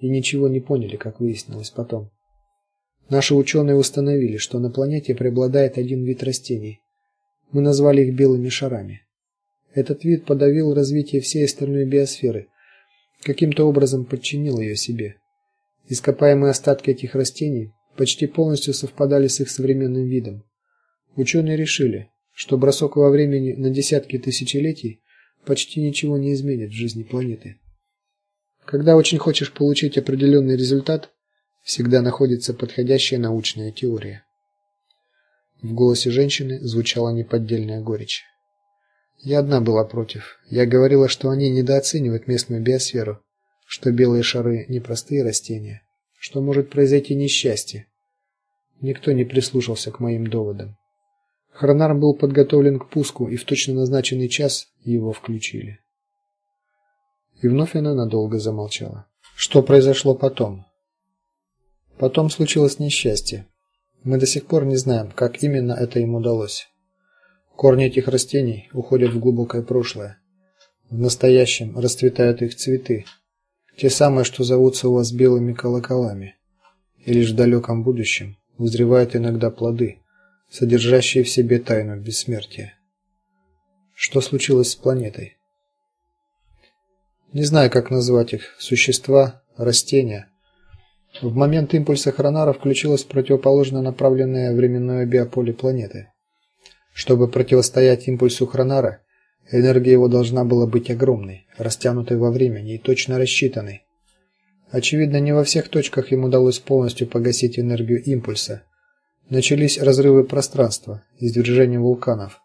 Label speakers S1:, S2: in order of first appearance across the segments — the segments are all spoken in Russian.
S1: и ничего не поняли, как выяснилось потом. Наши ученые установили, что на планете преобладает один вид растений. Мы назвали их белыми шарами. Этот вид подавил развитие всей остальной биосферы, каким-то образом подчинил ее себе. Ископаемые остатки этих растений почти полностью совпадали с их современным видом. Ученые решили, что бросок во времени на десятки тысячелетий почти ничего не изменит в жизни планеты. Когда очень хочешь получить определенный результат, всегда находится подходящая научная теория. В голосе женщины звучала неподдельная горечь. Я одна была против. Я говорила, что они недооценивают местную биосферу, что белые шары не простые растения, что может произойти несчастье. Никто не прислушался к моим доводам. Хронар был подготовлен к пуску, и в точно назначенный час его включили. И вновь она надолго замолчала. Что произошло потом? Потом случилось несчастье. Мы до сих пор не знаем, как именно это им удалось. Корни этих растений уходят в глубокое прошлое. В настоящем расцветают их цветы, те самые, что зовутся у вас белыми колоколами. И лишь в далеком будущем вызревают иногда плоды, содержащие в себе тайну бессмертия. Что случилось с планетой? Не знаю, как назвать их: существа, растения. В момент импульса хронара включилось противоположно направленное временное биополе планеты. Чтобы противостоять импульсу хронара, энергия его должна была быть огромной, растянутой во времени и точно рассчитанной. Очевидно, не во всех точках ему удалось полностью погасить энергию импульса. Начались разрывы пространства, извержения вулканов.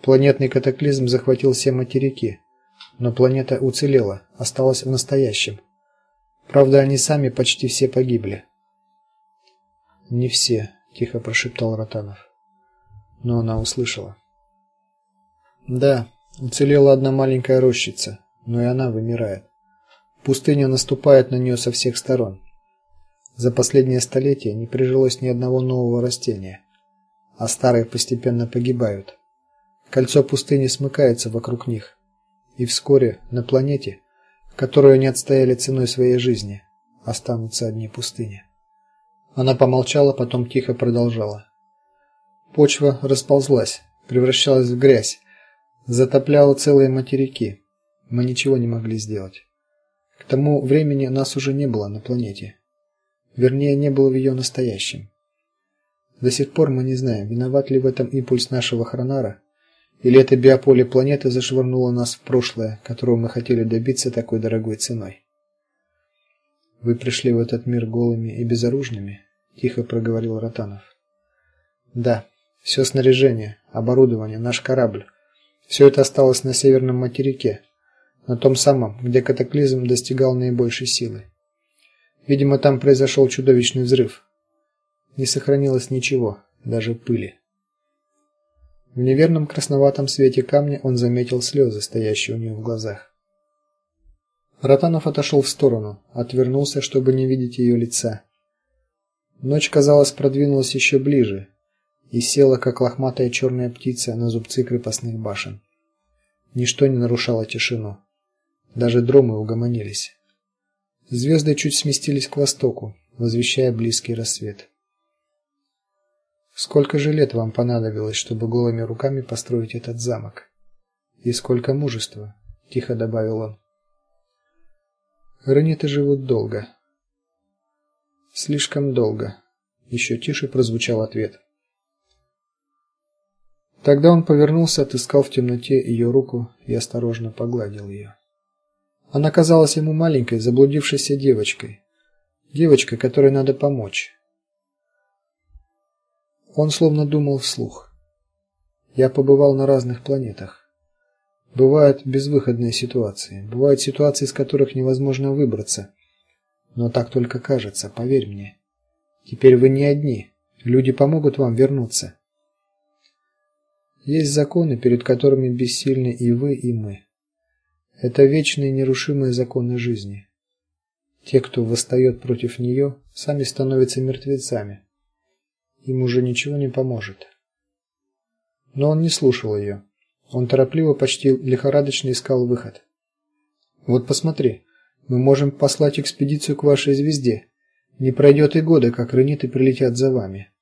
S1: Планетный катаклизм захватил все материки, но планета уцелела, осталась в настоящем. Правда, они сами почти все погибли. Не все, тихо прошептал Ротанов но она услышала. Да, уцелела одна маленькая рощица, но и она вымирает. Пустыня наступает на нее со всех сторон. За последнее столетие не прижилось ни одного нового растения, а старые постепенно погибают. Кольцо пустыни смыкается вокруг них, и вскоре на планете, которую они отстояли ценой своей жизни, останутся одни пустыни. Она помолчала, потом тихо продолжала. Почва расползлась, превращалась в грязь, затопляла целые материки. Мы ничего не могли сделать. К тому времени нас уже не было на планете. Вернее, не было в ее настоящем. До сих пор мы не знаем, виноват ли в этом импульс нашего хронара, или это биополе планеты зашвырнуло нас в прошлое, которого мы хотели добиться такой дорогой ценой. Вы пришли в этот мир голыми и безоружными, тихо проговорил Ротанов. Да. Все снаряжение, оборудование, наш корабль все это осталось на северном материке, на том самом, где катаклизм достигал наибольшей силы. Видимо, там произошел чудовищный взрыв. Не сохранилось ничего, даже пыли. В неверном красноватом свете камня он заметил слезы, стоящие у нее в глазах. Ротанов отошел в сторону, отвернулся, чтобы не видеть ее лица. Ночь, казалось, продвинулась еще ближе, и села, как лохматая черная птица, на зубцы крепостных башен. Ничто не нарушало тишину. Даже дромы угомонились. Звезды чуть сместились к востоку, возвещая близкий рассвет. Сколько же лет вам понадобилось, чтобы голыми руками построить этот замок? И сколько мужества, тихо добавил он. Раниты живут долго. Слишком долго, еще тише прозвучал ответ. Тогда он повернулся, отыскал в темноте ее руку и осторожно погладил ее. Она казалась ему маленькой, заблудившейся девочкой, девочкой, которой надо помочь. Он словно думал вслух. Я побывал на разных планетах. Бывают безвыходные ситуации, бывают ситуации, из которых невозможно выбраться. Но так только кажется, поверь мне. Теперь вы не одни. Люди помогут вам вернуться. Есть законы, перед которыми бессильны и вы, и мы. Это вечные нерушимые законы жизни. Те, кто восстает против нее, сами становятся мертвецами. Им уже ничего не поможет. Но он не слушал ее. Он торопливо, почти лихорадочно искал выход. Вот посмотри, Мы можем послать экспедицию к вашей звезде. Не пройдет и года, как рениты прилетят за вами.